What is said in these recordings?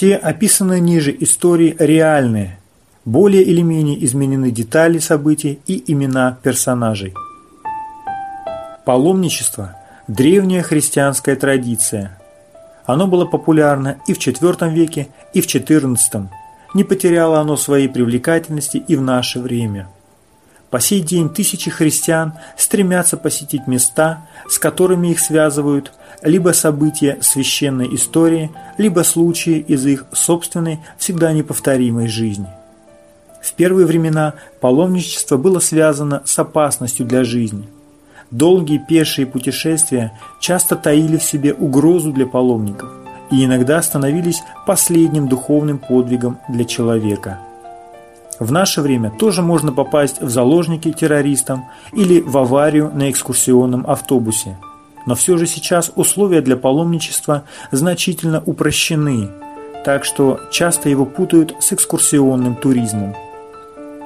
Все описанные ниже истории реальные, более или менее изменены детали событий и имена персонажей. Паломничество – древняя христианская традиция. Оно было популярно и в IV веке, и в XIV. Не потеряло оно своей привлекательности и в наше время. По сей день тысячи христиан стремятся посетить места, с которыми их связывают либо события священной истории, либо случаи из их собственной, всегда неповторимой жизни. В первые времена паломничество было связано с опасностью для жизни. Долгие пешие путешествия часто таили в себе угрозу для паломников и иногда становились последним духовным подвигом для человека. В наше время тоже можно попасть в заложники террористам или в аварию на экскурсионном автобусе – но все же сейчас условия для паломничества значительно упрощены, так что часто его путают с экскурсионным туризмом.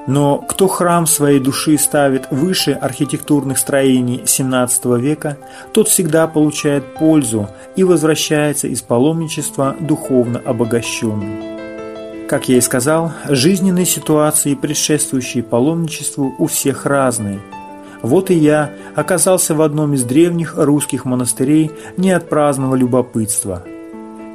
Но кто храм своей души ставит выше архитектурных строений XVII века, тот всегда получает пользу и возвращается из паломничества духовно обогащенным. Как я и сказал, жизненные ситуации, предшествующие паломничеству, у всех разные – вот и я оказался в одном из древних русских монастырей не от праздного любопытства.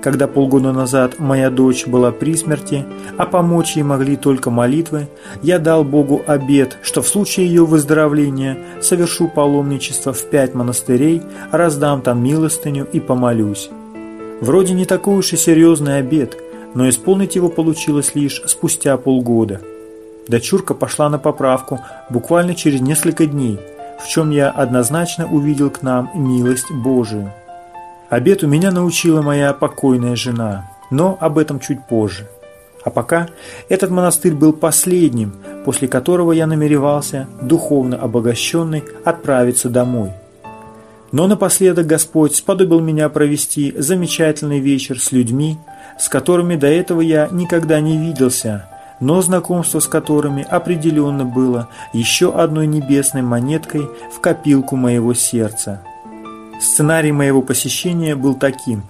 Когда полгода назад моя дочь была при смерти, а помочь ей могли только молитвы, я дал Богу обет, что в случае ее выздоровления совершу паломничество в пять монастырей, раздам там милостыню и помолюсь. Вроде не такой уж и серьезный обет, но исполнить его получилось лишь спустя полгода – Дочурка пошла на поправку буквально через несколько дней, в чем я однозначно увидел к нам милость Божию. Обед у меня научила моя покойная жена, но об этом чуть позже. А пока этот монастырь был последним, после которого я намеревался, духовно обогащенный, отправиться домой. Но напоследок Господь сподобил меня провести замечательный вечер с людьми, с которыми до этого я никогда не виделся, но знакомство с которыми определенно было еще одной небесной монеткой в копилку моего сердца. Сценарий моего посещения был таким.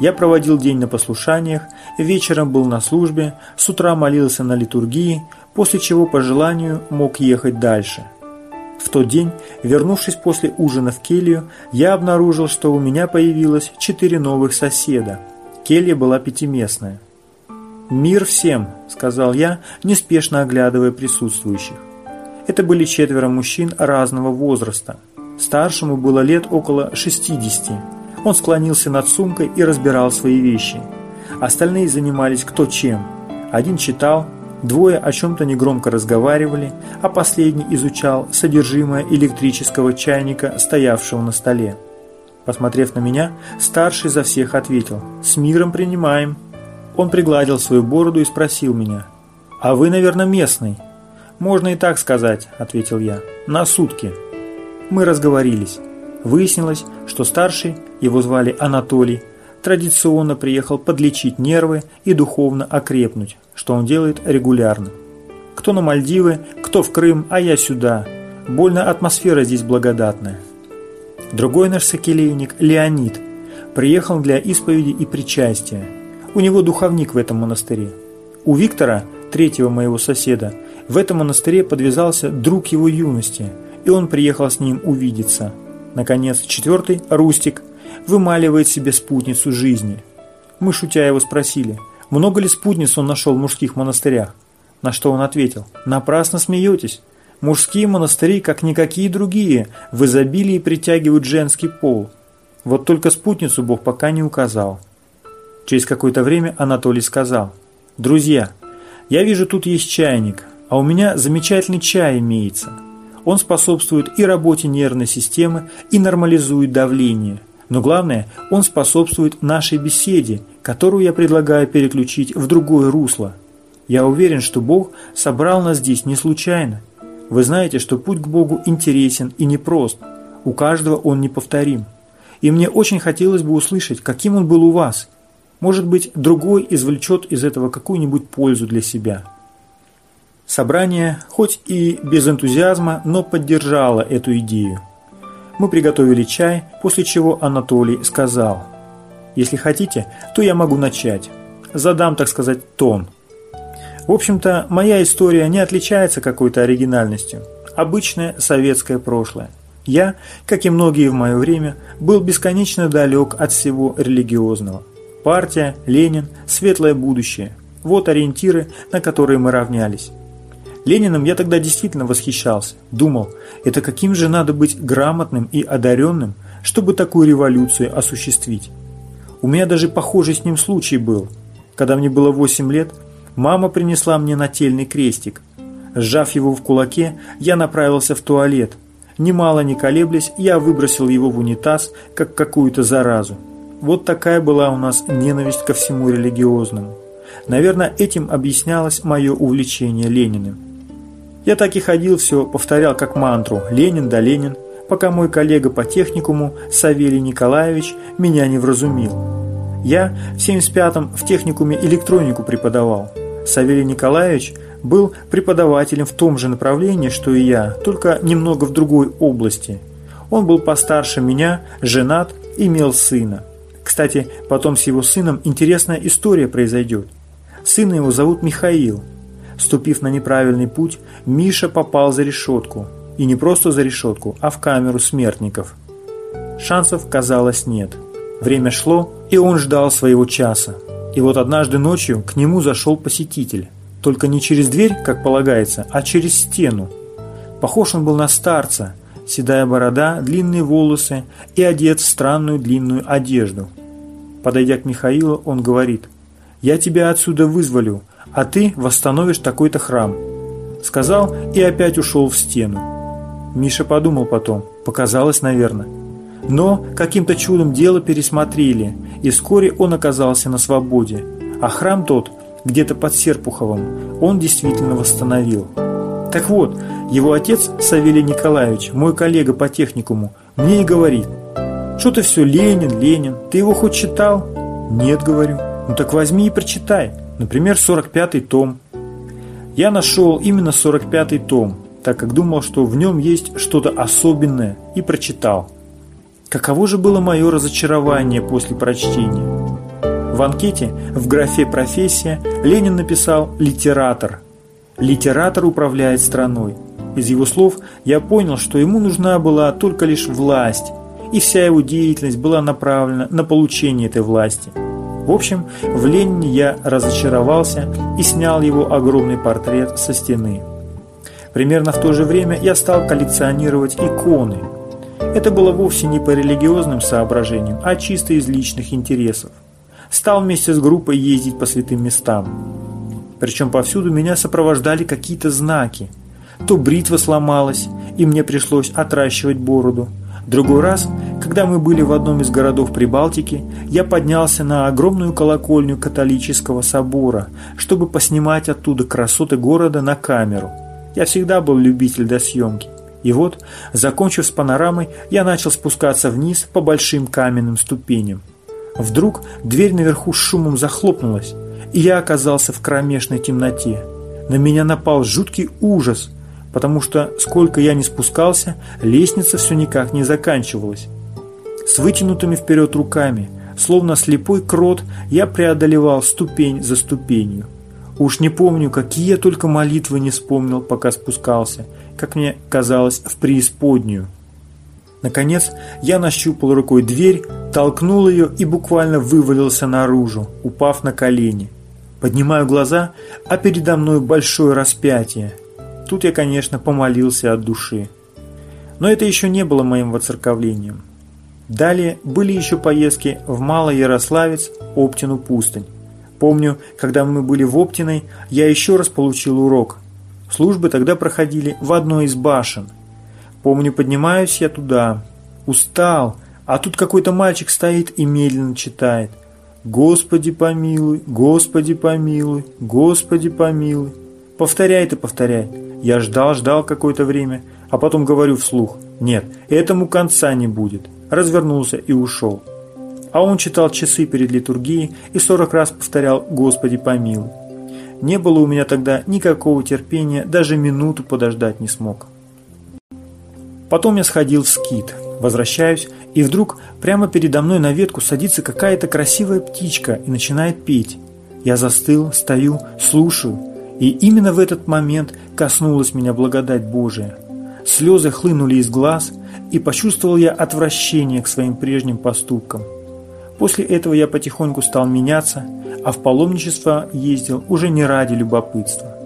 Я проводил день на послушаниях, вечером был на службе, с утра молился на литургии, после чего по желанию мог ехать дальше. В тот день, вернувшись после ужина в келью, я обнаружил, что у меня появилось четыре новых соседа. Келья была пятиместная. «Мир всем!» – сказал я, неспешно оглядывая присутствующих. Это были четверо мужчин разного возраста. Старшему было лет около 60. Он склонился над сумкой и разбирал свои вещи. Остальные занимались кто чем. Один читал, двое о чем-то негромко разговаривали, а последний изучал содержимое электрического чайника, стоявшего на столе. Посмотрев на меня, старший за всех ответил «С миром принимаем». Он пригладил свою бороду и спросил меня. «А вы, наверное, местный?» «Можно и так сказать», – ответил я. «На сутки». Мы разговорились. Выяснилось, что старший, его звали Анатолий, традиционно приехал подлечить нервы и духовно окрепнуть, что он делает регулярно. Кто на Мальдивы, кто в Крым, а я сюда. Больно атмосфера здесь благодатная. Другой наш сокелейник, Леонид, приехал для исповеди и причастия – у него духовник в этом монастыре. У Виктора, третьего моего соседа, в этом монастыре подвязался друг его юности, и он приехал с ним увидеться. Наконец, четвертый, Рустик, вымаливает себе спутницу жизни. Мы, шутя, его спросили, много ли спутниц он нашел в мужских монастырях? На что он ответил, напрасно смеетесь. Мужские монастыри, как никакие другие, в изобилии притягивают женский пол. Вот только спутницу Бог пока не указал. Через какое-то время Анатолий сказал, «Друзья, я вижу, тут есть чайник, а у меня замечательный чай имеется. Он способствует и работе нервной системы, и нормализует давление. Но главное, он способствует нашей беседе, которую я предлагаю переключить в другое русло. Я уверен, что Бог собрал нас здесь не случайно. Вы знаете, что путь к Богу интересен и непрост. У каждого он неповторим. И мне очень хотелось бы услышать, каким он был у вас – может быть, другой извлечет из этого какую-нибудь пользу для себя. Собрание, хоть и без энтузиазма, но поддержало эту идею. Мы приготовили чай, после чего Анатолий сказал, «Если хотите, то я могу начать. задам, так сказать, тон. В общем-то, моя история не отличается какой-то оригинальностью. Обычное советское прошлое. Я, как и многие в мое время, был бесконечно далек от всего религиозного. Партия, Ленин, светлое будущее – вот ориентиры, на которые мы равнялись. Лениным я тогда действительно восхищался. Думал, это каким же надо быть грамотным и одаренным, чтобы такую революцию осуществить. У меня даже похожий с ним случай был. Когда мне было 8 лет, мама принесла мне нательный крестик. Сжав его в кулаке, я направился в туалет. Немало не колеблясь, я выбросил его в унитаз, как какую-то заразу. Вот такая была у нас ненависть ко всему религиозному. Наверное, этим объяснялось мое увлечение Лениным. Я так и ходил все, повторял как мантру «Ленин да Ленин», пока мой коллега по техникуму Савелий Николаевич меня не вразумил. Я в 75-м в техникуме электронику преподавал. Савелий Николаевич был преподавателем в том же направлении, что и я, только немного в другой области. Он был постарше меня, женат, имел сына. Кстати, потом с его сыном интересная история произойдет. Сына его зовут Михаил. Ступив на неправильный путь, Миша попал за решетку. И не просто за решетку, а в камеру смертников. Шансов, казалось, нет. Время шло, и он ждал своего часа. И вот однажды ночью к нему зашел посетитель. Только не через дверь, как полагается, а через стену. Похож он был на старца, седая борода, длинные волосы и одет в странную длинную одежду. Подойдя к Михаилу, он говорит, «Я тебя отсюда вызволю, а ты восстановишь такой-то храм». Сказал и опять ушел в стену. Миша подумал потом, показалось, наверное. Но каким-то чудом дело пересмотрели, и вскоре он оказался на свободе, а храм тот, где-то под Серпуховым, он действительно восстановил. Так вот, его отец, Савелий Николаевич, мой коллега по техникуму, мне и говорит, что ты все Ленин, Ленин, ты его хоть читал? Нет, говорю. Ну так возьми и прочитай. Например, 45-й том. Я нашел именно 45-й том, так как думал, что в нем есть что-то особенное, и прочитал. Каково же было мое разочарование после прочтения? В анкете в графе «Профессия» Ленин написал «литератор». Литератор управляет страной. Из его слов я понял, что ему нужна была только лишь власть, и вся его деятельность была направлена на получение этой власти – в общем, в Ленине я разочаровался и снял его огромный портрет со стены. Примерно в то же время я стал коллекционировать иконы. Это было вовсе не по религиозным соображениям, а чисто из личных интересов. Стал вместе с группой ездить по святым местам. Причем повсюду меня сопровождали какие-то знаки. То бритва сломалась, и мне пришлось отращивать бороду, Другой раз, когда мы были в одном из городов Прибалтики, я поднялся на огромную колокольню католического собора, чтобы поснимать оттуда красоты города на камеру. Я всегда был любитель до съемки. И вот, закончив с панорамой, я начал спускаться вниз по большим каменным ступеням. Вдруг дверь наверху с шумом захлопнулась, и я оказался в кромешной темноте. На меня напал жуткий ужас – потому что, сколько я ни спускался, лестница все никак не заканчивалась. С вытянутыми вперед руками, словно слепой крот, я преодолевал ступень за ступенью. Уж не помню, какие я только молитвы не вспомнил, пока спускался, как мне казалось, в преисподнюю. Наконец, я нащупал рукой дверь, толкнул ее и буквально вывалился наружу, упав на колени. Поднимаю глаза, а передо мной большое распятие, Тут я, конечно, помолился от души. Но это еще не было моим воцерковлением. Далее были еще поездки в Малоярославец, Оптину пустынь. Помню, когда мы были в Оптиной, я еще раз получил урок. Службы тогда проходили в одной из башен. Помню, поднимаюсь я туда. Устал, а тут какой-то мальчик стоит и медленно читает. «Господи помилуй, Господи помилуй, Господи помилуй». Повторяет и повторяет. Я ждал, ждал какое-то время, а потом говорю вслух, нет, этому конца не будет. Развернулся и ушел. А он читал часы перед литургией и сорок раз повторял «Господи помилуй». Не было у меня тогда никакого терпения, даже минуту подождать не смог. Потом я сходил в скит, возвращаюсь, и вдруг прямо передо мной на ветку садится какая-то красивая птичка и начинает петь. Я застыл, стою, слушаю, и именно в этот момент коснулась меня благодать Божия. Слезы хлынули из глаз, и почувствовал я отвращение к своим прежним поступкам. После этого я потихоньку стал меняться, а в паломничество ездил уже не ради любопытства.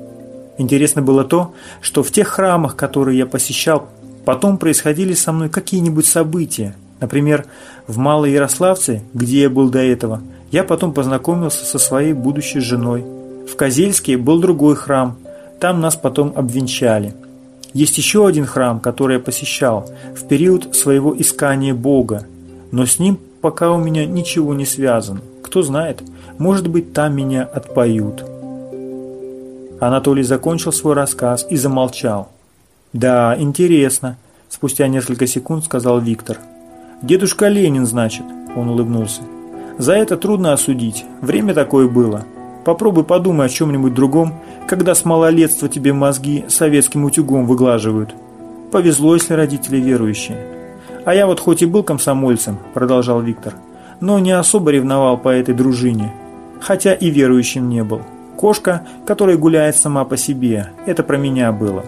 Интересно было то, что в тех храмах, которые я посещал, потом происходили со мной какие-нибудь события. Например, в Малой Ярославце, где я был до этого, я потом познакомился со своей будущей женой. В Козельске был другой храм, там нас потом обвенчали. Есть еще один храм, который я посещал в период своего искания Бога, но с ним пока у меня ничего не связано. Кто знает, может быть, там меня отпоют. Анатолий закончил свой рассказ и замолчал. «Да, интересно», – спустя несколько секунд сказал Виктор. «Дедушка Ленин, значит», – он улыбнулся. «За это трудно осудить. Время такое было. Попробуй подумай о чем-нибудь другом, когда с малолетства тебе мозги советским утюгом выглаживают. Повезло, если родители верующие». «А я вот хоть и был комсомольцем», – продолжал Виктор, – «но не особо ревновал по этой дружине, хотя и верующим не был». Кошка, которая гуляет сама по себе, это про меня было.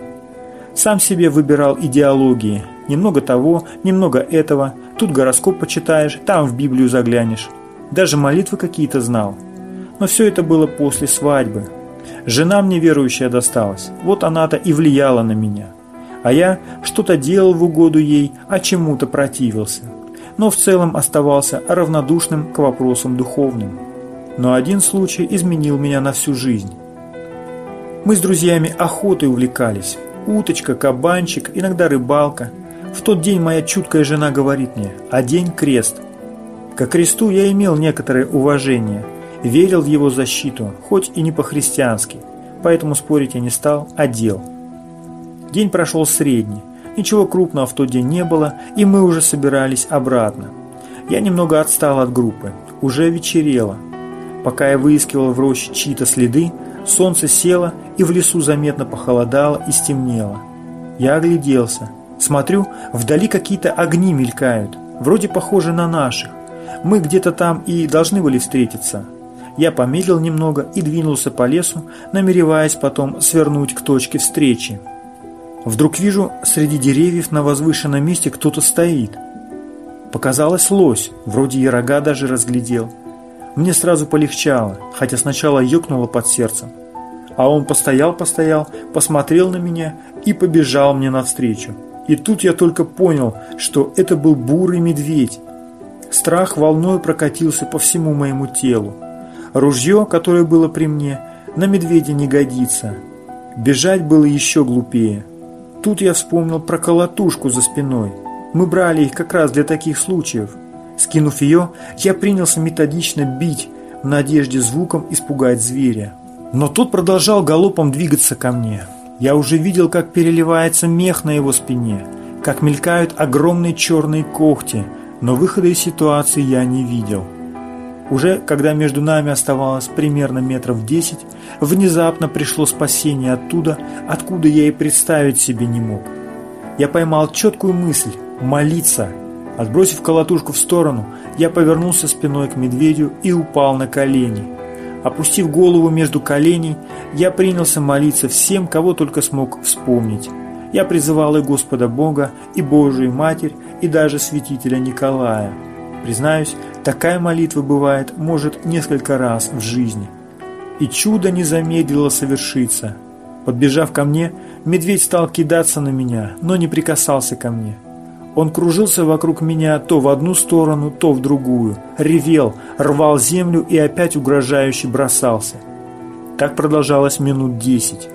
Сам себе выбирал идеологии. Немного того, немного этого. Тут гороскоп почитаешь, там в Библию заглянешь. Даже молитвы какие-то знал. Но все это было после свадьбы. Жена мне верующая досталась. Вот она-то и влияла на меня. А я что-то делал в угоду ей, а чему-то противился. Но в целом оставался равнодушным к вопросам духовным но один случай изменил меня на всю жизнь. Мы с друзьями охотой увлекались. Уточка, кабанчик, иногда рыбалка. В тот день моя чуткая жена говорит мне «А день крест». К кресту я имел некоторое уважение, верил в его защиту, хоть и не по-христиански, поэтому спорить я не стал, а дел. День прошел средний, ничего крупного в тот день не было, и мы уже собирались обратно. Я немного отстал от группы, уже вечерело, Пока я выискивал в роще чьи-то следы, солнце село и в лесу заметно похолодало и стемнело. Я огляделся. Смотрю, вдали какие-то огни мелькают, вроде похожи на наших. Мы где-то там и должны были встретиться. Я помедлил немного и двинулся по лесу, намереваясь потом свернуть к точке встречи. Вдруг вижу, среди деревьев на возвышенном месте кто-то стоит. Показалось лось, вроде и рога даже разглядел. Мне сразу полегчало, хотя сначала ёкнуло под сердцем. А он постоял-постоял, посмотрел на меня и побежал мне навстречу. И тут я только понял, что это был бурый медведь. Страх волной прокатился по всему моему телу. Ружье, которое было при мне, на медведя не годится. Бежать было еще глупее. Тут я вспомнил про колотушку за спиной. Мы брали их как раз для таких случаев – Скинув ее, я принялся методично бить, в надежде звуком испугать зверя. Но тот продолжал галопом двигаться ко мне. Я уже видел, как переливается мех на его спине, как мелькают огромные черные когти, но выхода из ситуации я не видел. Уже когда между нами оставалось примерно метров десять, внезапно пришло спасение оттуда, откуда я и представить себе не мог. Я поймал четкую мысль – молиться – Отбросив колотушку в сторону, я повернулся спиной к медведю и упал на колени. Опустив голову между коленей, я принялся молиться всем, кого только смог вспомнить. Я призывал и Господа Бога, и Божию Матерь, и даже святителя Николая. Признаюсь, такая молитва бывает, может, несколько раз в жизни. И чудо не замедлило совершиться. Подбежав ко мне, медведь стал кидаться на меня, но не прикасался ко мне. Он кружился вокруг меня то в одну сторону, то в другую, ревел, рвал землю и опять угрожающе бросался. Так продолжалось минут десять.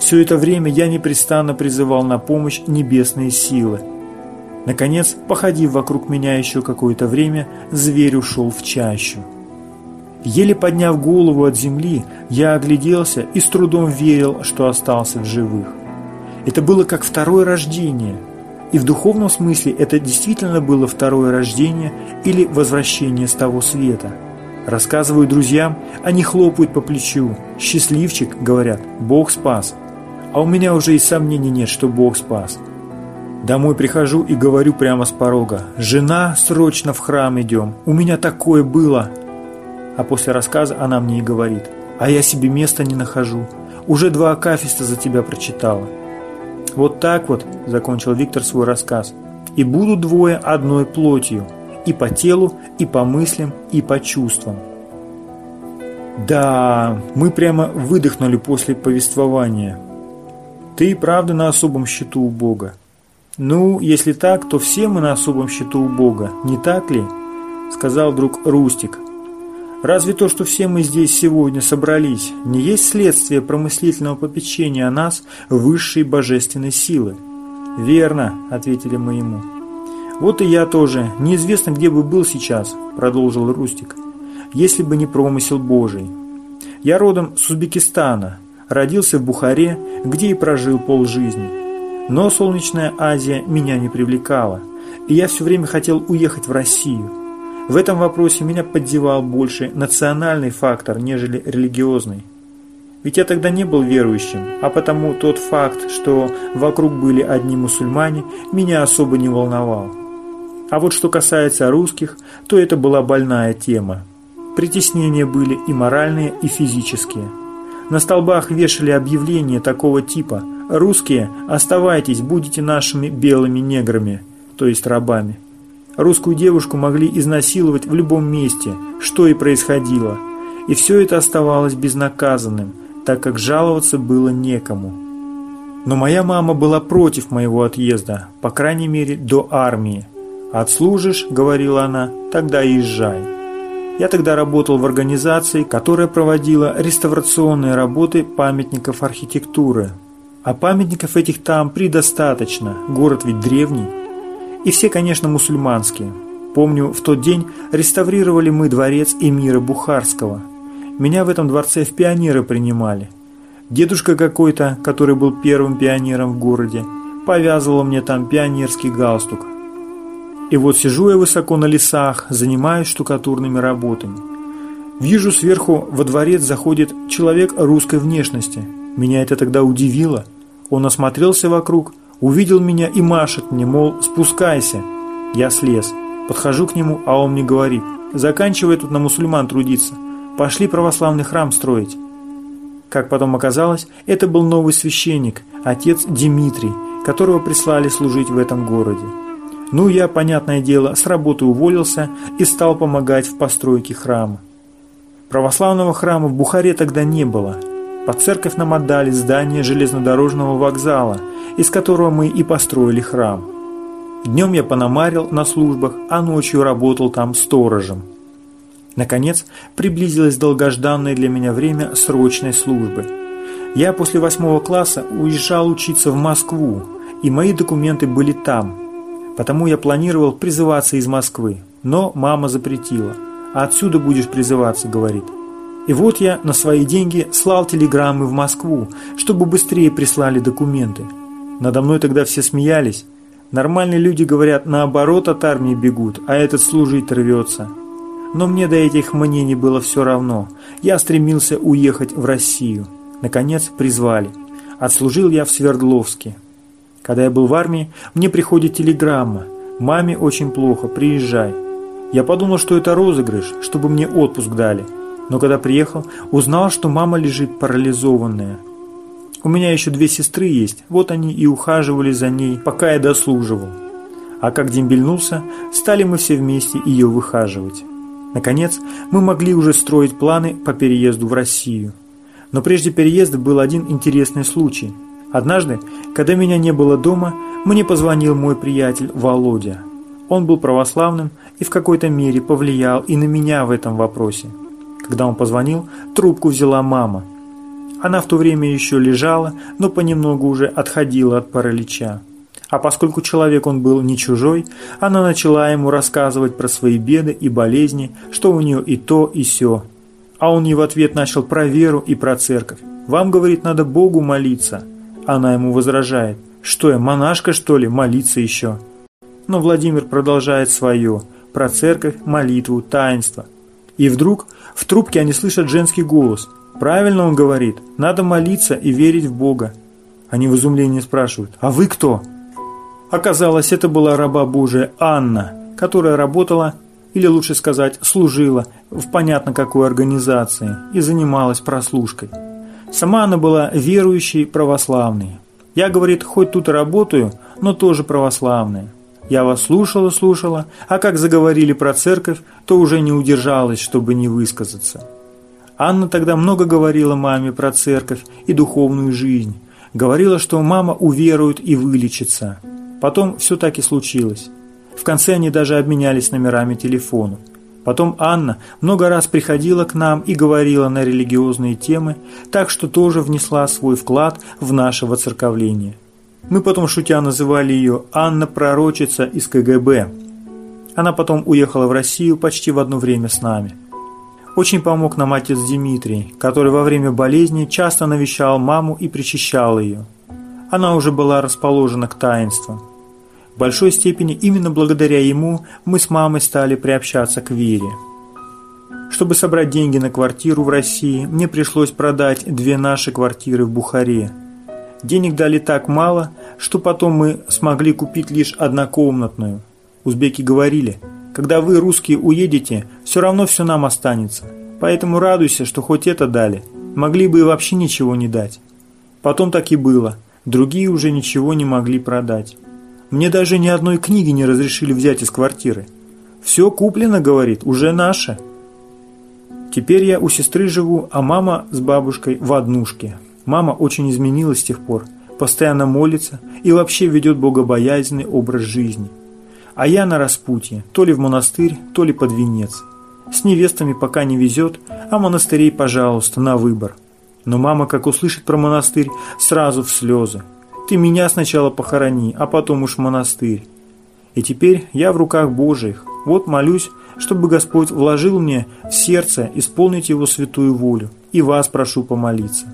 Все это время я непрестанно призывал на помощь небесные силы. Наконец, походив вокруг меня еще какое-то время, зверь ушел в чащу. Еле подняв голову от земли, я огляделся и с трудом верил, что остался в живых. Это было как второе рождение – и в духовном смысле это действительно было второе рождение или возвращение с того света. Рассказываю друзьям, они хлопают по плечу. «Счастливчик», говорят, «Бог спас». А у меня уже и сомнений нет, что Бог спас. Домой прихожу и говорю прямо с порога. «Жена, срочно в храм идем. У меня такое было». А после рассказа она мне и говорит, а я себе места не нахожу. Уже два акафиста за тебя прочитала. Вот так вот, закончил Виктор свой рассказ. И будут двое одной плотью, и по телу, и по мыслям, и по чувствам. Да, мы прямо выдохнули после повествования. Ты и правда на особом счету у Бога. Ну, если так, то все мы на особом счету у Бога, не так ли? Сказал вдруг Рустик. Разве то, что все мы здесь сегодня собрались, не есть следствие промыслительного попечения о нас высшей божественной силы? Верно, ответили мы ему. Вот и я тоже. Неизвестно, где бы был сейчас, продолжил Рустик, если бы не промысел Божий. Я родом с Узбекистана, родился в Бухаре, где и прожил полжизни. Но солнечная Азия меня не привлекала, и я все время хотел уехать в Россию. В этом вопросе меня поддевал больше национальный фактор, нежели религиозный. Ведь я тогда не был верующим, а потому тот факт, что вокруг были одни мусульмане, меня особо не волновал. А вот что касается русских, то это была больная тема. Притеснения были и моральные, и физические. На столбах вешали объявления такого типа «Русские, оставайтесь, будете нашими белыми неграми», то есть рабами. Русскую девушку могли изнасиловать в любом месте, что и происходило. И все это оставалось безнаказанным, так как жаловаться было некому. Но моя мама была против моего отъезда, по крайней мере до армии. «Отслужишь», — говорила она, — «тогда езжай». Я тогда работал в организации, которая проводила реставрационные работы памятников архитектуры. А памятников этих там предостаточно, город ведь древний. И все, конечно, мусульманские. Помню, в тот день реставрировали мы дворец эмира Бухарского. Меня в этом дворце в пионеры принимали. Дедушка какой-то, который был первым пионером в городе, повязывал мне там пионерский галстук. И вот сижу я высоко на лесах, занимаюсь штукатурными работами. Вижу сверху во дворец заходит человек русской внешности. Меня это тогда удивило. Он осмотрелся вокруг – Увидел меня и машет мне, мол, спускайся. Я слез. Подхожу к нему, а он мне говорит, заканчивай тут на мусульман трудиться. Пошли православный храм строить. Как потом оказалось, это был новый священник, отец Дмитрий, которого прислали служить в этом городе. Ну, я, понятное дело, с работы уволился и стал помогать в постройке храма. Православного храма в Бухаре тогда не было. Под церковь нам отдали здание железнодорожного вокзала – из которого мы и построили храм. Днем я пономарил на службах, а ночью работал там сторожем. Наконец, приблизилось долгожданное для меня время срочной службы. Я после восьмого класса уезжал учиться в Москву, и мои документы были там. Потому я планировал призываться из Москвы, но мама запретила. «А отсюда будешь призываться», — говорит. И вот я на свои деньги слал телеграммы в Москву, чтобы быстрее прислали документы. Надо мной тогда все смеялись. Нормальные люди говорят, наоборот от армии бегут, а этот служить рвется. Но мне до этих мнений было все равно. Я стремился уехать в Россию. Наконец призвали. Отслужил я в Свердловске. Когда я был в армии, мне приходит телеграмма. «Маме очень плохо, приезжай». Я подумал, что это розыгрыш, чтобы мне отпуск дали. Но когда приехал, узнал, что мама лежит парализованная. У меня еще две сестры есть, вот они и ухаживали за ней, пока я дослуживал. А как дембельнулся, стали мы все вместе ее выхаживать. Наконец, мы могли уже строить планы по переезду в Россию. Но прежде переезда был один интересный случай. Однажды, когда меня не было дома, мне позвонил мой приятель Володя. Он был православным и в какой-то мере повлиял и на меня в этом вопросе. Когда он позвонил, трубку взяла мама – она в то время еще лежала, но понемногу уже отходила от паралича. А поскольку человек он был не чужой, она начала ему рассказывать про свои беды и болезни, что у нее и то, и сё. А он ей в ответ начал про веру и про церковь. «Вам, — говорит, — надо Богу молиться». Она ему возражает. «Что я, монашка, что ли, молиться еще?» Но Владимир продолжает свое, про церковь, молитву, таинство. И вдруг в трубке они слышат женский голос – Правильно он говорит. Надо молиться и верить в Бога. Они в изумлении спрашивают, а вы кто? Оказалось, это была раба Божия Анна, которая работала или лучше сказать, служила в понятно какой организации и занималась прослушкой. Сама она была верующей православной. Я, говорит, хоть тут работаю, но тоже православная. Я вас слушала, слушала, а как заговорили про церковь, то уже не удержалась, чтобы не высказаться. Анна тогда много говорила маме про церковь и духовную жизнь. Говорила, что мама уверует и вылечится. Потом все так и случилось. В конце они даже обменялись номерами телефона. Потом Анна много раз приходила к нам и говорила на религиозные темы, так что тоже внесла свой вклад в наше воцерковление. Мы потом шутя называли ее Анна Пророчица из КГБ. Она потом уехала в Россию почти в одно время с нами. Очень помог нам отец Дмитрий, который во время болезни часто навещал маму и причащал ее. Она уже была расположена к таинствам. В большой степени именно благодаря ему мы с мамой стали приобщаться к вере. Чтобы собрать деньги на квартиру в России, мне пришлось продать две наши квартиры в Бухаре. Денег дали так мало, что потом мы смогли купить лишь однокомнатную. Узбеки говорили – когда вы, русские, уедете, все равно все нам останется. Поэтому радуйся, что хоть это дали. Могли бы и вообще ничего не дать. Потом так и было. Другие уже ничего не могли продать. Мне даже ни одной книги не разрешили взять из квартиры. Все куплено, говорит, уже наше. Теперь я у сестры живу, а мама с бабушкой в однушке. Мама очень изменилась с тех пор. Постоянно молится и вообще ведет богобоязненный образ жизни. А я на распутье, то ли в монастырь, то ли под венец. С невестами пока не везет, а монастырей, пожалуйста, на выбор. Но мама, как услышит про монастырь, сразу в слезы. Ты меня сначала похорони, а потом уж монастырь. И теперь я в руках Божьих. Вот молюсь, чтобы Господь вложил мне в сердце исполнить Его святую волю. И вас прошу помолиться.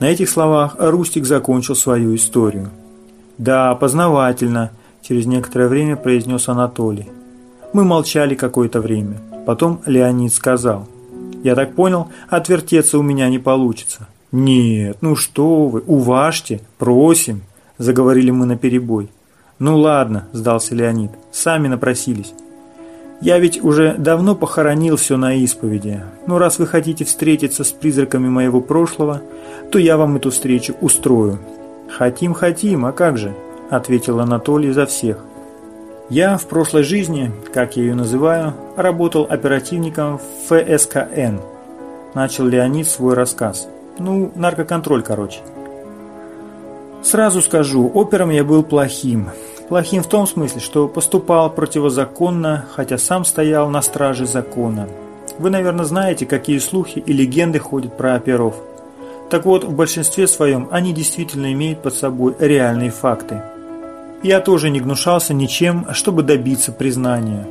На этих словах Рустик закончил свою историю. Да, познавательно, Через некоторое время произнес Анатолий. Мы молчали какое-то время. Потом Леонид сказал. «Я так понял, отвертеться у меня не получится». «Нет, ну что вы, уважьте, просим», – заговорили мы наперебой. «Ну ладно», – сдался Леонид, – «сами напросились». «Я ведь уже давно похоронил все на исповеди. Но раз вы хотите встретиться с призраками моего прошлого, то я вам эту встречу устрою». «Хотим, хотим, а как же?» – ответил Анатолий за всех. «Я в прошлой жизни, как я ее называю, работал оперативником ФСКН», – начал Леонид свой рассказ. «Ну, наркоконтроль, короче». Сразу скажу, опером я был плохим. Плохим в том смысле, что поступал противозаконно, хотя сам стоял на страже закона. Вы, наверное, знаете, какие слухи и легенды ходят про оперов. Так вот, в большинстве своем они действительно имеют под собой реальные факты – я тоже не гнушался ничем, чтобы добиться признания.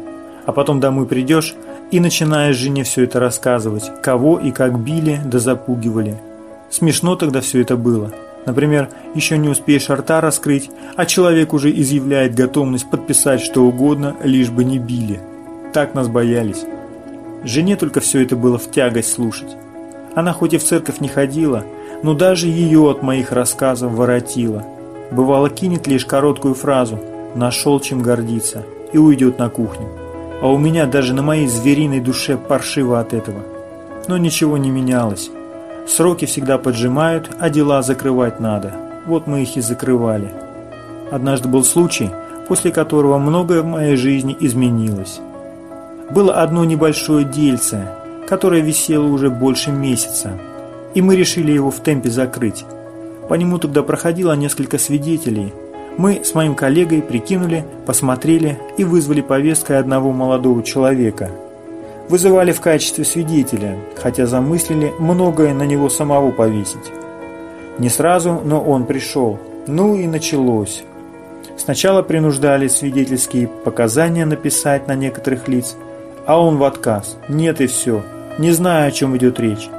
А потом домой придешь и начинаешь жене все это рассказывать, кого и как били да запугивали. Смешно тогда все это было. Например, еще не успеешь рта раскрыть, а человек уже изъявляет готовность подписать что угодно, лишь бы не били. Так нас боялись. Жене только все это было в тягость слушать. Она хоть и в церковь не ходила, но даже ее от моих рассказов воротила – Бывало, кинет лишь короткую фразу «нашел чем гордиться» и уйдет на кухню. А у меня даже на моей звериной душе паршиво от этого. Но ничего не менялось. Сроки всегда поджимают, а дела закрывать надо. Вот мы их и закрывали. Однажды был случай, после которого многое в моей жизни изменилось. Было одно небольшое дельце, которое висело уже больше месяца, и мы решили его в темпе закрыть. По нему тогда проходило несколько свидетелей. Мы с моим коллегой прикинули, посмотрели и вызвали повесткой одного молодого человека. Вызывали в качестве свидетеля, хотя замыслили многое на него самого повесить. Не сразу, но он пришел. Ну и началось. Сначала принуждали свидетельские показания написать на некоторых лиц, а он в отказ. Нет и все. Не знаю, о чем идет речь.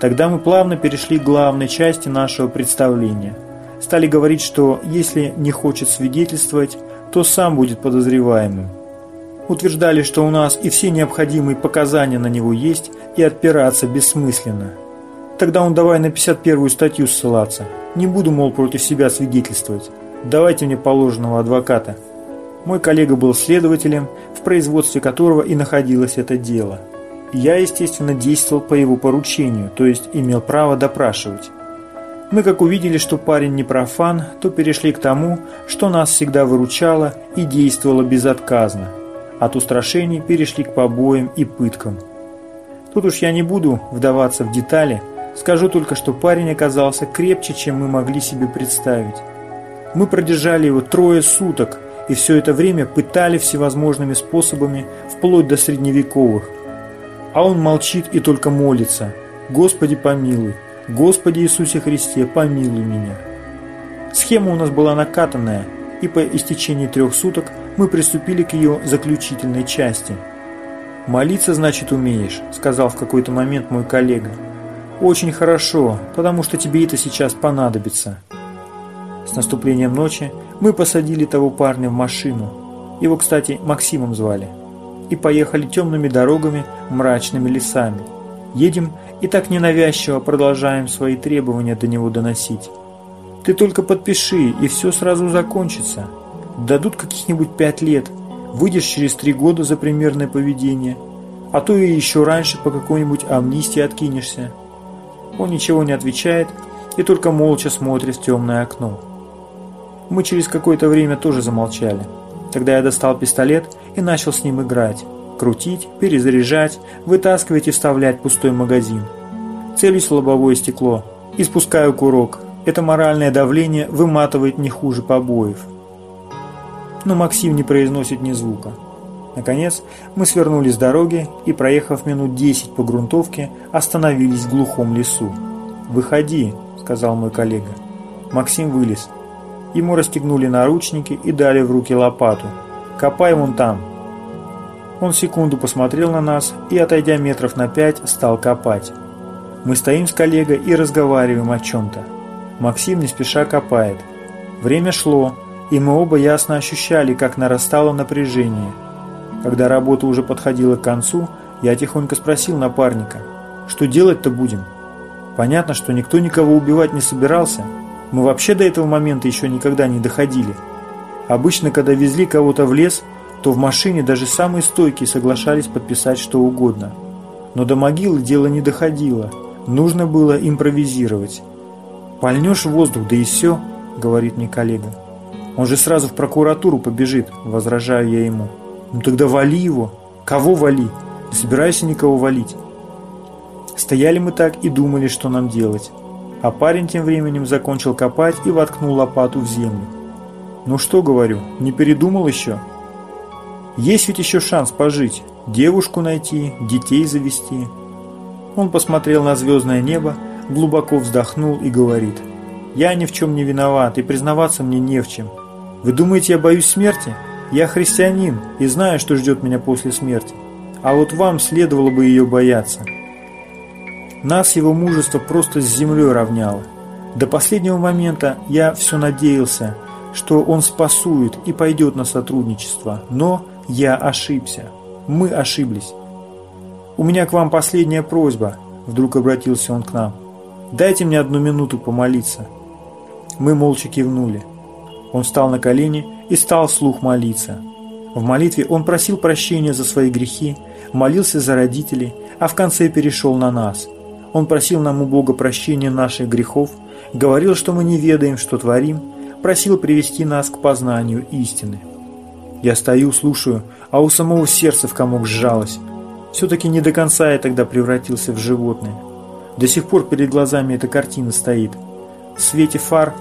Тогда мы плавно перешли к главной части нашего представления. Стали говорить, что если не хочет свидетельствовать, то сам будет подозреваемым. Утверждали, что у нас и все необходимые показания на него есть, и отпираться бессмысленно. Тогда он давай на 51-ю статью ссылаться. Не буду, мол, против себя свидетельствовать. Давайте мне положенного адвоката. Мой коллега был следователем, в производстве которого и находилось это дело. Я, естественно, действовал по его поручению, то есть имел право допрашивать. Мы, как увидели, что парень не профан, то перешли к тому, что нас всегда выручало и действовало безотказно. От устрашений перешли к побоям и пыткам. Тут уж я не буду вдаваться в детали, скажу только, что парень оказался крепче, чем мы могли себе представить. Мы продержали его трое суток и все это время пытали всевозможными способами, вплоть до средневековых. А он молчит и только молится «Господи помилуй, Господи Иисусе Христе, помилуй меня». Схема у нас была накатанная, и по истечении трех суток мы приступили к ее заключительной части. «Молиться, значит, умеешь», – сказал в какой-то момент мой коллега. «Очень хорошо, потому что тебе это сейчас понадобится». С наступлением ночи мы посадили того парня в машину. Его, кстати, Максимом звали. И поехали темными дорогами, мрачными лесами. Едем и так ненавязчиво продолжаем свои требования до него доносить. Ты только подпиши, и все сразу закончится. Дадут каких-нибудь пять лет, выйдешь через три года за примерное поведение, а то и еще раньше по какой-нибудь амнистии откинешься. Он ничего не отвечает и только молча смотрит в темное окно. Мы через какое-то время тоже замолчали. Тогда я достал пистолет и начал с ним играть. Крутить, перезаряжать, вытаскивать и вставлять пустой магазин. Целюсь в лобовое стекло и спускаю курок. Это моральное давление выматывает не хуже побоев. Но Максим не произносит ни звука. Наконец, мы свернули с дороги и, проехав минут десять по грунтовке, остановились в глухом лесу. «Выходи», — сказал мой коллега. Максим вылез. Ему расстегнули наручники и дали в руки лопату. «Копай вон там!» Он секунду посмотрел на нас и, отойдя метров на пять, стал копать. Мы стоим с коллегой и разговариваем о чем-то. Максим не спеша копает. Время шло, и мы оба ясно ощущали, как нарастало напряжение. Когда работа уже подходила к концу, я тихонько спросил напарника, что делать-то будем? Понятно, что никто никого убивать не собирался, мы вообще до этого момента еще никогда не доходили. Обычно, когда везли кого-то в лес, то в машине даже самые стойкие соглашались подписать что угодно. Но до могилы дело не доходило. Нужно было импровизировать. «Пальнешь воздух, да и все», — говорит мне коллега. «Он же сразу в прокуратуру побежит», — возражаю я ему. «Ну тогда вали его». «Кого вали? Не собирайся никого валить». Стояли мы так и думали, что нам делать. А парень тем временем закончил копать и воткнул лопату в землю. «Ну что, — говорю, — не передумал еще? Есть ведь еще шанс пожить, девушку найти, детей завести». Он посмотрел на звездное небо, глубоко вздохнул и говорит, «Я ни в чем не виноват, и признаваться мне не в чем. Вы думаете, я боюсь смерти? Я христианин и знаю, что ждет меня после смерти. А вот вам следовало бы ее бояться». Нас его мужество просто с землей равняло. До последнего момента я все надеялся, что он спасует и пойдет на сотрудничество, но я ошибся. Мы ошиблись. «У меня к вам последняя просьба», – вдруг обратился он к нам. «Дайте мне одну минуту помолиться». Мы молча кивнули. Он встал на колени и стал вслух молиться. В молитве он просил прощения за свои грехи, молился за родителей, а в конце перешел на нас – он просил нам у Бога прощения наших грехов, говорил, что мы не ведаем, что творим, просил привести нас к познанию истины. Я стою, слушаю, а у самого сердца в комок сжалось. Все-таки не до конца я тогда превратился в животное. До сих пор перед глазами эта картина стоит. В свете фар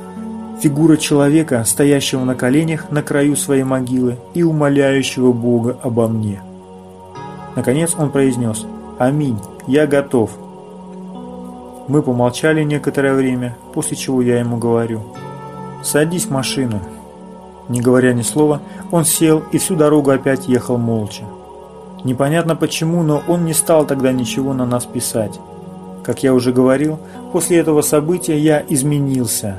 фигура человека, стоящего на коленях на краю своей могилы и умоляющего Бога обо мне. Наконец он произнес «Аминь, я готов». Мы помолчали некоторое время, после чего я ему говорю «Садись в машину». Не говоря ни слова, он сел и всю дорогу опять ехал молча. Непонятно почему, но он не стал тогда ничего на нас писать. Как я уже говорил, после этого события я изменился.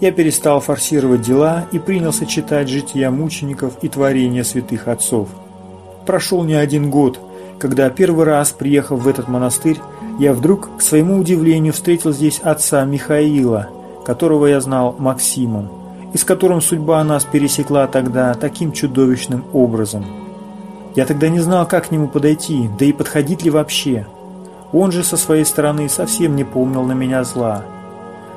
Я перестал форсировать дела и принялся читать жития мучеников и творения святых отцов. Прошел не один год, когда первый раз, приехав в этот монастырь, я вдруг, к своему удивлению, встретил здесь отца Михаила, которого я знал Максимом, и с которым судьба нас пересекла тогда таким чудовищным образом. Я тогда не знал, как к нему подойти, да и подходить ли вообще. Он же со своей стороны совсем не помнил на меня зла.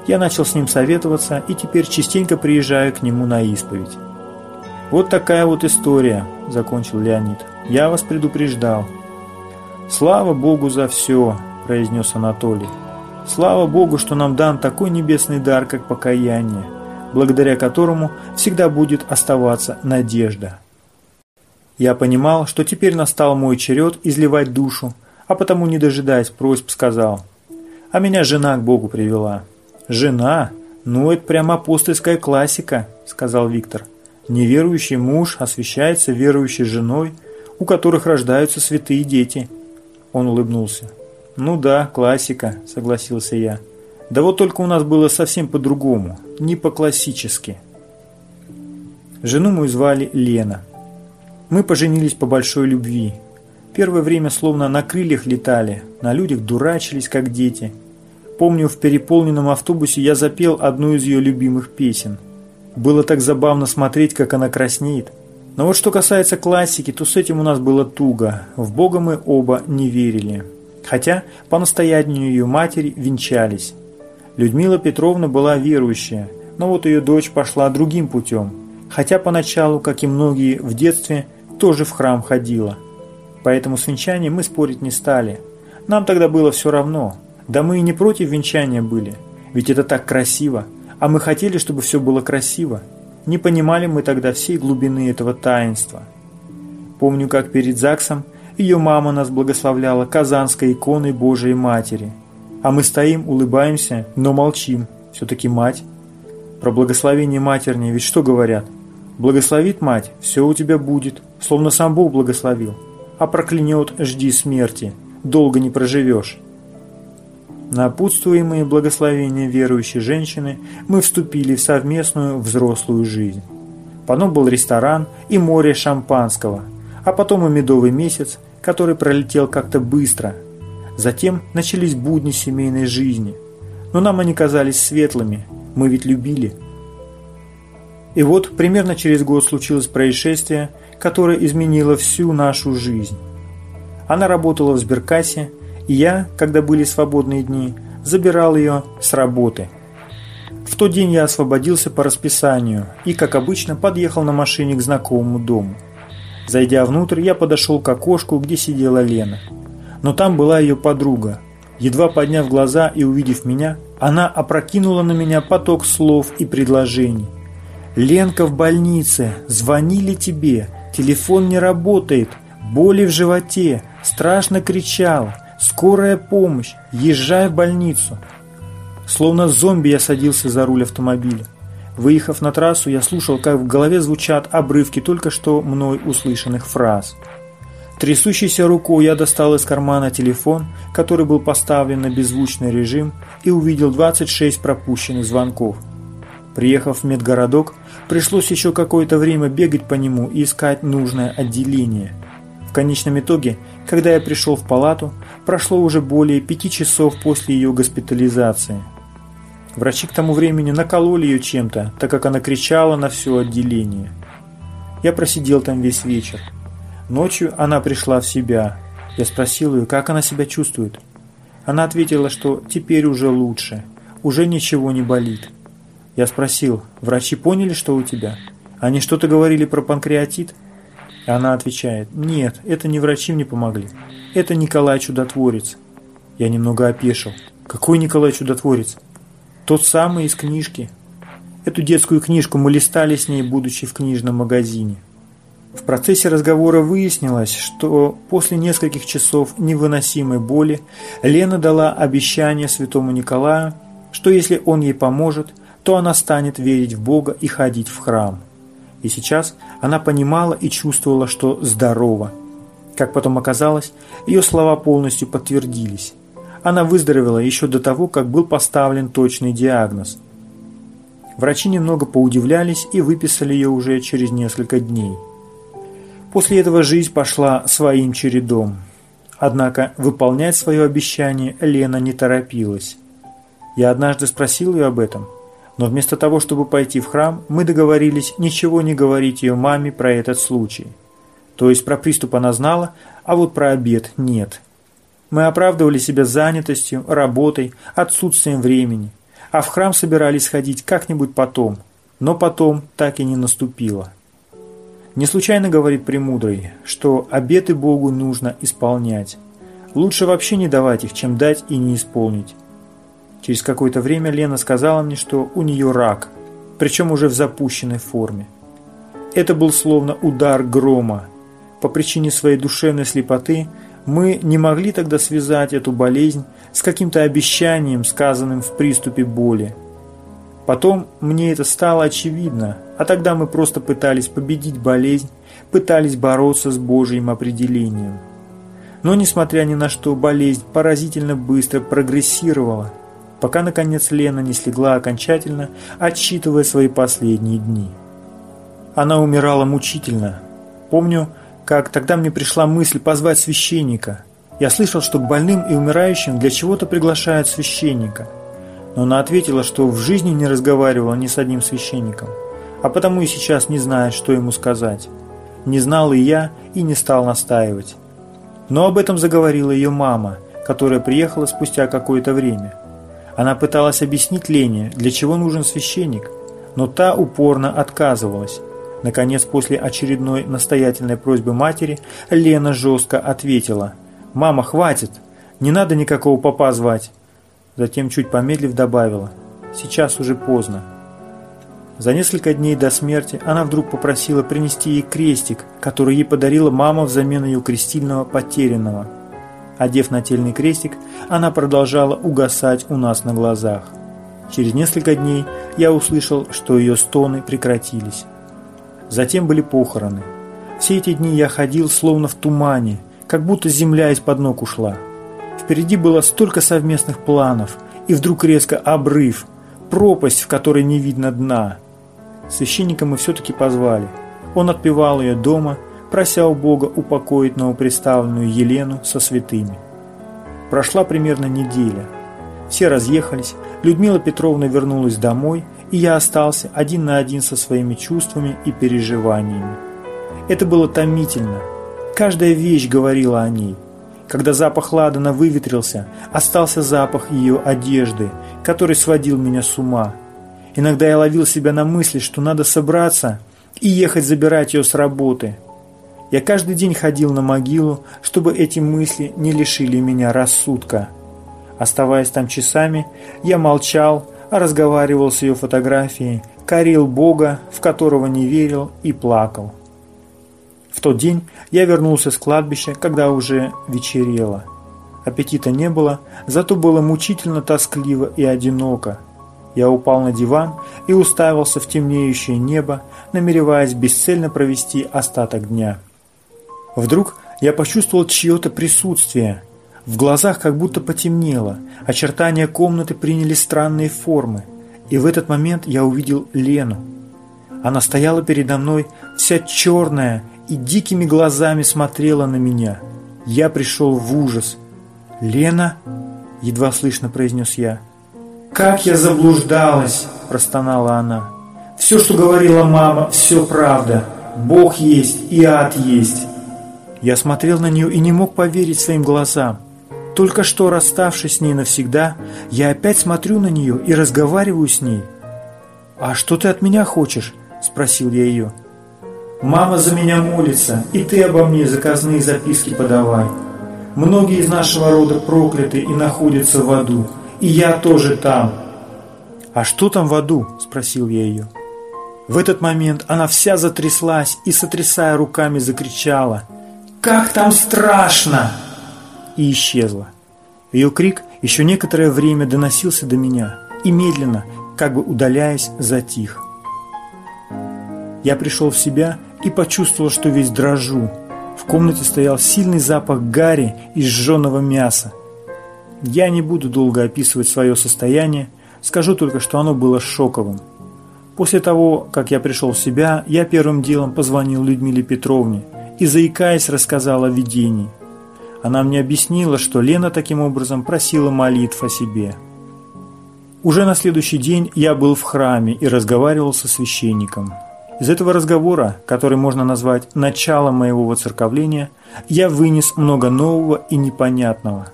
Я начал с ним советоваться и теперь частенько приезжаю к нему на исповедь. «Вот такая вот история», – закончил Леонид. «Я вас предупреждал». «Слава Богу за все», – произнес Анатолий. «Слава Богу, что нам дан такой небесный дар, как покаяние, благодаря которому всегда будет оставаться надежда». Я понимал, что теперь настал мой черед изливать душу, а потому, не дожидаясь просьб, сказал, «А меня жена к Богу привела». «Жена? Ну, это прямо апостольская классика», – сказал Виктор. Неверующий муж освящается верующей женой, у которых рождаются святые дети. Он улыбнулся. «Ну да, классика», – согласился я. «Да вот только у нас было совсем по-другому, не по-классически». Жену мою звали Лена. Мы поженились по большой любви. Первое время словно на крыльях летали, на людях дурачились, как дети. Помню, в переполненном автобусе я запел одну из ее любимых песен – было так забавно смотреть, как она краснеет. Но вот что касается классики, то с этим у нас было туго. В Бога мы оба не верили. Хотя по настоянию ее матери венчались. Людмила Петровна была верующая, но вот ее дочь пошла другим путем. Хотя поначалу, как и многие в детстве, тоже в храм ходила. Поэтому с венчанием мы спорить не стали. Нам тогда было все равно. Да мы и не против венчания были. Ведь это так красиво. А мы хотели, чтобы все было красиво. Не понимали мы тогда всей глубины этого таинства. Помню, как перед ЗАГСом ее мама нас благословляла казанской иконой Божией Матери. А мы стоим, улыбаемся, но молчим. Все-таки мать. Про благословение матерни ведь что говорят? Благословит мать, все у тебя будет, словно сам Бог благословил. А проклянет, жди смерти, долго не проживешь. Напутствуемые благословения верующей женщины, мы вступили в совместную взрослую жизнь. Потом был ресторан и море шампанского, а потом и медовый месяц, который пролетел как-то быстро. Затем начались будни семейной жизни. Но нам они казались светлыми, мы ведь любили. И вот примерно через год случилось происшествие, которое изменило всю нашу жизнь. Она работала в сберкассе, я, когда были свободные дни, забирал ее с работы. В тот день я освободился по расписанию и, как обычно, подъехал на машине к знакомому дому. Зайдя внутрь, я подошел к окошку, где сидела Лена. Но там была ее подруга. Едва подняв глаза и увидев меня, она опрокинула на меня поток слов и предложений. «Ленка в больнице! Звонили тебе! Телефон не работает! Боли в животе! Страшно кричал! «Скорая помощь! Езжай в больницу!» Словно зомби я садился за руль автомобиля. Выехав на трассу, я слушал, как в голове звучат обрывки только что мной услышанных фраз. Трясущейся рукой я достал из кармана телефон, который был поставлен на беззвучный режим, и увидел 26 пропущенных звонков. Приехав в медгородок, пришлось еще какое-то время бегать по нему и искать нужное отделение. В конечном итоге, когда я пришел в палату, прошло уже более пяти часов после ее госпитализации. Врачи к тому времени накололи ее чем-то, так как она кричала на все отделение. Я просидел там весь вечер. Ночью она пришла в себя. Я спросил ее, как она себя чувствует. Она ответила, что теперь уже лучше, уже ничего не болит. Я спросил, врачи поняли, что у тебя? Они что-то говорили про панкреатит? Она отвечает, нет, это не врачи мне помогли. Это Николай Чудотворец. Я немного опешил. Какой Николай Чудотворец? Тот самый из книжки. Эту детскую книжку мы листали с ней, будучи в книжном магазине. В процессе разговора выяснилось, что после нескольких часов невыносимой боли Лена дала обещание святому Николаю, что если он ей поможет, то она станет верить в Бога и ходить в храм. И сейчас она понимала и чувствовала, что здорова. Как потом оказалось, ее слова полностью подтвердились. Она выздоровела еще до того, как был поставлен точный диагноз. Врачи немного поудивлялись и выписали ее уже через несколько дней. После этого жизнь пошла своим чередом. Однако выполнять свое обещание Лена не торопилась. Я однажды спросил ее об этом. Но вместо того, чтобы пойти в храм, мы договорились ничего не говорить ее маме про этот случай. То есть про приступ она знала, а вот про обед нет. Мы оправдывали себя занятостью, работой, отсутствием времени, а в храм собирались ходить как-нибудь потом, но потом так и не наступило. Не случайно говорит Премудрый, что обеты Богу нужно исполнять. Лучше вообще не давать их, чем дать и не исполнить. Через какое-то время Лена сказала мне, что у нее рак, причем уже в запущенной форме. Это был словно удар грома. По причине своей душевной слепоты мы не могли тогда связать эту болезнь с каким-то обещанием, сказанным в приступе боли. Потом мне это стало очевидно, а тогда мы просто пытались победить болезнь, пытались бороться с Божьим определением. Но, несмотря ни на что, болезнь поразительно быстро прогрессировала, пока, наконец, Лена не слегла окончательно, отсчитывая свои последние дни. Она умирала мучительно. Помню, как тогда мне пришла мысль позвать священника. Я слышал, что к больным и умирающим для чего-то приглашают священника. Но она ответила, что в жизни не разговаривала ни с одним священником, а потому и сейчас не знает, что ему сказать. Не знал и я, и не стал настаивать. Но об этом заговорила ее мама, которая приехала спустя какое-то время. Она пыталась объяснить Лене, для чего нужен священник, но та упорно отказывалась. Наконец, после очередной настоятельной просьбы матери, Лена жестко ответила «Мама, хватит! Не надо никакого попа звать!» Затем, чуть помедлив, добавила «Сейчас уже поздно». За несколько дней до смерти она вдруг попросила принести ей крестик, который ей подарила мама взамен ее крестильного потерянного – Одев нательный крестик, она продолжала угасать у нас на глазах. Через несколько дней я услышал, что ее стоны прекратились. Затем были похороны. Все эти дни я ходил словно в тумане, как будто земля из-под ног ушла. Впереди было столько совместных планов, и вдруг резко обрыв, пропасть, в которой не видно дна. Священника мы все-таки позвали. Он отпевал ее дома прося у Бога упокоить новоприставленную Елену со святыми. Прошла примерно неделя. Все разъехались, Людмила Петровна вернулась домой, и я остался один на один со своими чувствами и переживаниями. Это было томительно. Каждая вещь говорила о ней. Когда запах ладана выветрился, остался запах ее одежды, который сводил меня с ума. Иногда я ловил себя на мысли, что надо собраться и ехать забирать ее с работы – я каждый день ходил на могилу, чтобы эти мысли не лишили меня рассудка. Оставаясь там часами, я молчал, разговаривал с ее фотографией, корил Бога, в которого не верил, и плакал. В тот день я вернулся с кладбища, когда уже вечерело. Аппетита не было, зато было мучительно тоскливо и одиноко. Я упал на диван и уставился в темнеющее небо, намереваясь бесцельно провести остаток дня. Вдруг я почувствовал чье-то присутствие. В глазах как будто потемнело, очертания комнаты приняли странные формы. И в этот момент я увидел Лену. Она стояла передо мной, вся черная, и дикими глазами смотрела на меня. Я пришел в ужас. «Лена?» – едва слышно произнес я. «Как я заблуждалась!» – простонала она. «Все, что говорила мама, все правда. Бог есть и ад есть. Я смотрел на нее и не мог поверить своим глазам. Только что расставшись с ней навсегда, я опять смотрю на нее и разговариваю с ней. «А что ты от меня хочешь?» – спросил я ее. «Мама за меня молится, и ты обо мне заказные записки подавай. Многие из нашего рода прокляты и находятся в аду, и я тоже там». «А что там в аду?» – спросил я ее. В этот момент она вся затряслась и, сотрясая руками, закричала – как там страшно!» И исчезла. Ее крик еще некоторое время доносился до меня и медленно, как бы удаляясь, затих. Я пришел в себя и почувствовал, что весь дрожу. В комнате стоял сильный запах гари и сжженного мяса. Я не буду долго описывать свое состояние, скажу только, что оно было шоковым. После того, как я пришел в себя, я первым делом позвонил Людмиле Петровне – и, заикаясь, рассказала о видении. Она мне объяснила, что Лена таким образом просила молитв о себе. Уже на следующий день я был в храме и разговаривал со священником. Из этого разговора, который можно назвать началом моего воцерковления, я вынес много нового и непонятного.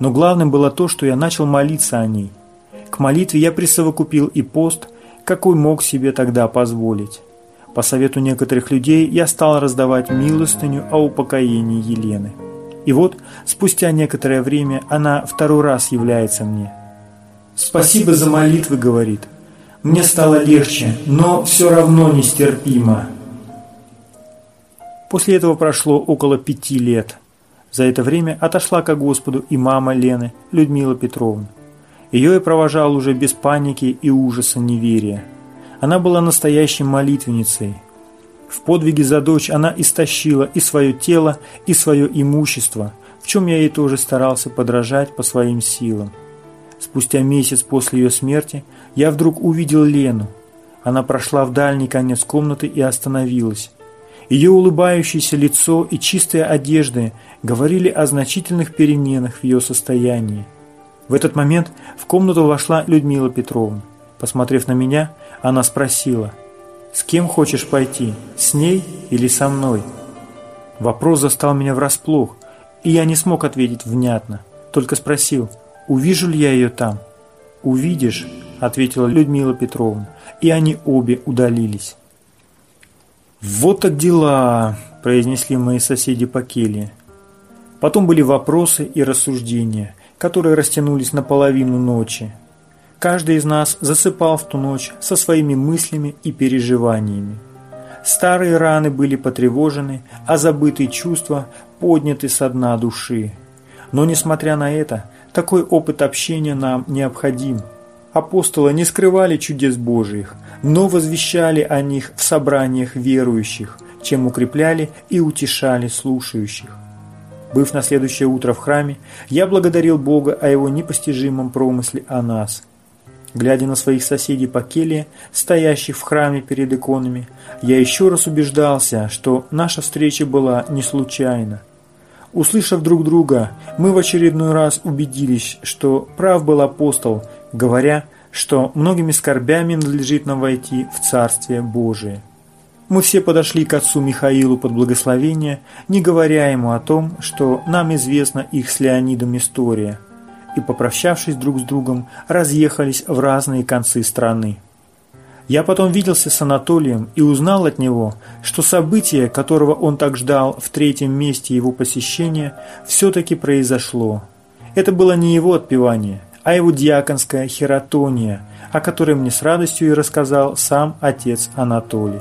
Но главным было то, что я начал молиться о ней. К молитве я присовокупил и пост, какой мог себе тогда позволить. По совету некоторых людей я стал раздавать милостыню о упокоении Елены. И вот, спустя некоторое время, она второй раз является мне. «Спасибо за молитвы», — говорит. «Мне стало легче, но все равно нестерпимо». После этого прошло около пяти лет. За это время отошла ко Господу и мама Лены, Людмила Петровна. Ее я провожал уже без паники и ужаса неверия. Она была настоящей молитвенницей. В подвиге за дочь она истощила и свое тело, и свое имущество, в чем я ей тоже старался подражать по своим силам. Спустя месяц после ее смерти я вдруг увидел Лену. Она прошла в дальний конец комнаты и остановилась. Ее улыбающееся лицо и чистые одежды говорили о значительных переменах в ее состоянии. В этот момент в комнату вошла Людмила Петровна. Посмотрев на меня, она спросила, «С кем хочешь пойти, с ней или со мной?» Вопрос застал меня врасплох, и я не смог ответить внятно, только спросил, «Увижу ли я ее там?» «Увидишь», — ответила Людмила Петровна, и они обе удалились. «Вот так дела», – произнесли мои соседи по келье. Потом были вопросы и рассуждения, которые растянулись на половину ночи. Каждый из нас засыпал в ту ночь со своими мыслями и переживаниями. Старые раны были потревожены, а забытые чувства подняты со дна души. Но, несмотря на это, такой опыт общения нам необходим. Апостолы не скрывали чудес Божиих, но возвещали о них в собраниях верующих, чем укрепляли и утешали слушающих. Быв на следующее утро в храме, я благодарил Бога о Его непостижимом промысле о нас. Глядя на своих соседей по келье, стоящих в храме перед иконами, я еще раз убеждался, что наша встреча была не случайна. Услышав друг друга, мы в очередной раз убедились, что прав был апостол, говоря, что многими скорбями надлежит нам войти в Царствие Божие. Мы все подошли к отцу Михаилу под благословение, не говоря ему о том, что нам известна их с Леонидом история, и, попрощавшись друг с другом, разъехались в разные концы страны. Я потом виделся с Анатолием и узнал от него, что событие, которого он так ждал в третьем месте его посещения, все-таки произошло. Это было не его отпевание, а его диаконская хератония, о которой мне с радостью и рассказал сам отец Анатолий.